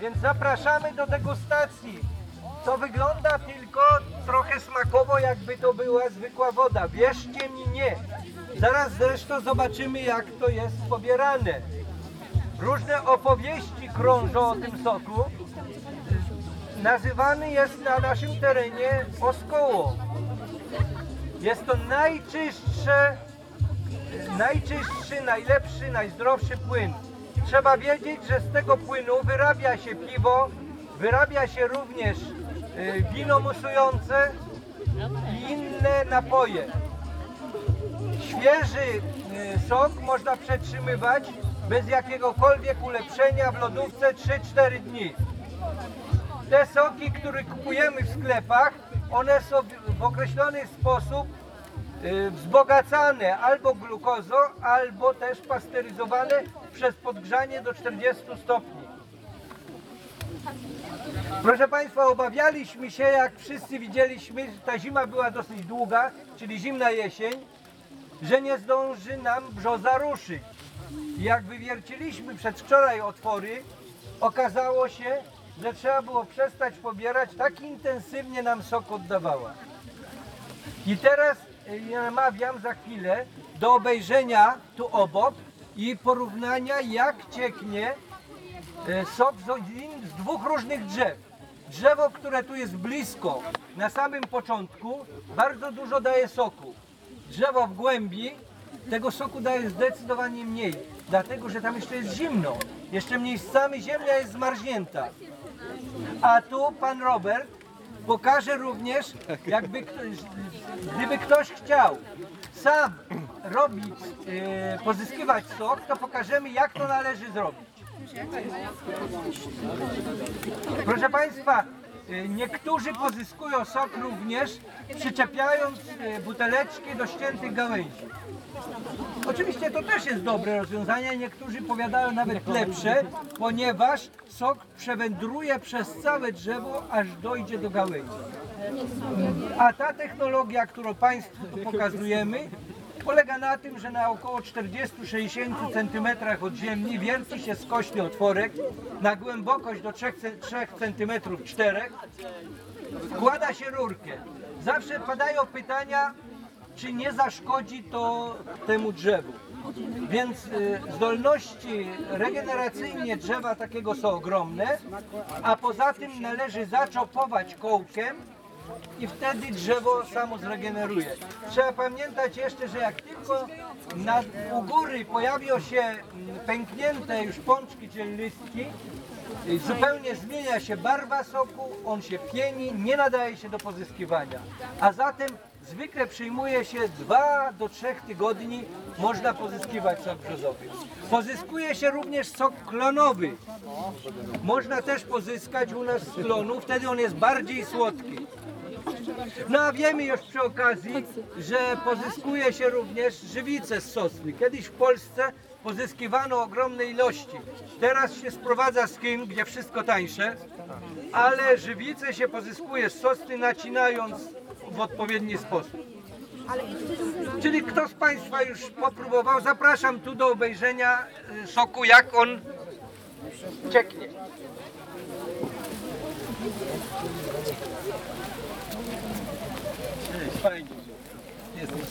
Więc zapraszamy do degustacji. To wygląda tylko trochę smakowo, jakby to była zwykła woda. Wierzcie mi, nie. Zaraz zresztą zobaczymy, jak to jest pobierane. Różne opowieści krążą o tym soku. Nazywany jest na naszym terenie oskoło. Jest to najczystsze, najczystszy, najlepszy, najzdrowszy płyn. Trzeba wiedzieć, że z tego płynu wyrabia się piwo, wyrabia się również y, wino musujące i inne napoje. Świeży y, sok można przetrzymywać bez jakiegokolwiek ulepszenia w lodówce 3-4 dni. Te soki, które kupujemy w sklepach, one są w- określony sposób wzbogacane albo glukozą, albo też pasteryzowane przez podgrzanie do 40 stopni. Proszę Państwa, obawialiśmy się, jak wszyscy widzieliśmy, że ta zima była dosyć długa, czyli zimna jesień, że nie zdąży nam brzoza ruszyć. Jak wywierciliśmy przedwczoraj otwory, okazało się, że trzeba było przestać pobierać, tak intensywnie nam sok oddawała. I teraz y, namawiam za chwilę do obejrzenia tu obok i porównania jak cieknie e, sok z, dwóch różnych drzew. Drzewo, które tu jest blisko, na samym początku, bardzo dużo daje soku. Drzewo w głębi tego soku daje zdecydowanie mniej, dlatego że tam jeszcze jest zimno. Jeszcze miejscami ziemia jest zmarznięta. A tu pan Robert pokaże również, jakby gdyby ktoś chciał sam robić, e, pozyskiwać sok, to pokażemy jak to należy zrobić. Proszę Państwa, niektórzy pozyskują sok również przyczepiając e, buteleczki do ściętych gałęzi. Oczywiście to też jest dobre rozwiązanie, niektórzy powiadają nawet lepsze, ponieważ sok przewędruje przez całe drzewo, aż dojdzie do gałęzi. A ta technologia, którą Państwu pokazujemy, polega na tym, że na około 40-60 cm od ziemi wierci się skośny otworek na głębokość do 3, cm 4 wkłada się rurkę. Zawsze padają pytania, czy nie zaszkodzi to temu drzewu. Więc y, zdolności regeneracyjnie drzewa takiego są ogromne, a poza tym należy zaczopować kołkiem i wtedy drzewo samo zregeneruje. Trzeba pamiętać jeszcze, że jak tylko na, u góry pojawią się pęknięte już pączki, czyli listki, y, zupełnie zmienia się barwa soku, on się pieni, nie nadaje się do pozyskiwania. A zatem zwykle przyjmuje się 2 do 3 tygodni można pozyskiwać sok brzozowy. Pozyskuje się również sok klonowy. Można też pozyskać u nas z klonu, wtedy on jest bardziej słodki. No a wiemy już przy okazji, że pozyskuje się również żywice z sosny. Kiedyś w Polsce pozyskiwano ogromne ilości. Teraz się sprowadza z Chin, gdzie wszystko tańsze, ale żywice się pozyskuje z sosny nacinając w odpowiedni sposób. Czyli kto z Państwa już popróbował, zapraszam tu do obejrzenia y, soku, jak on cieknie. Fajnie. Jest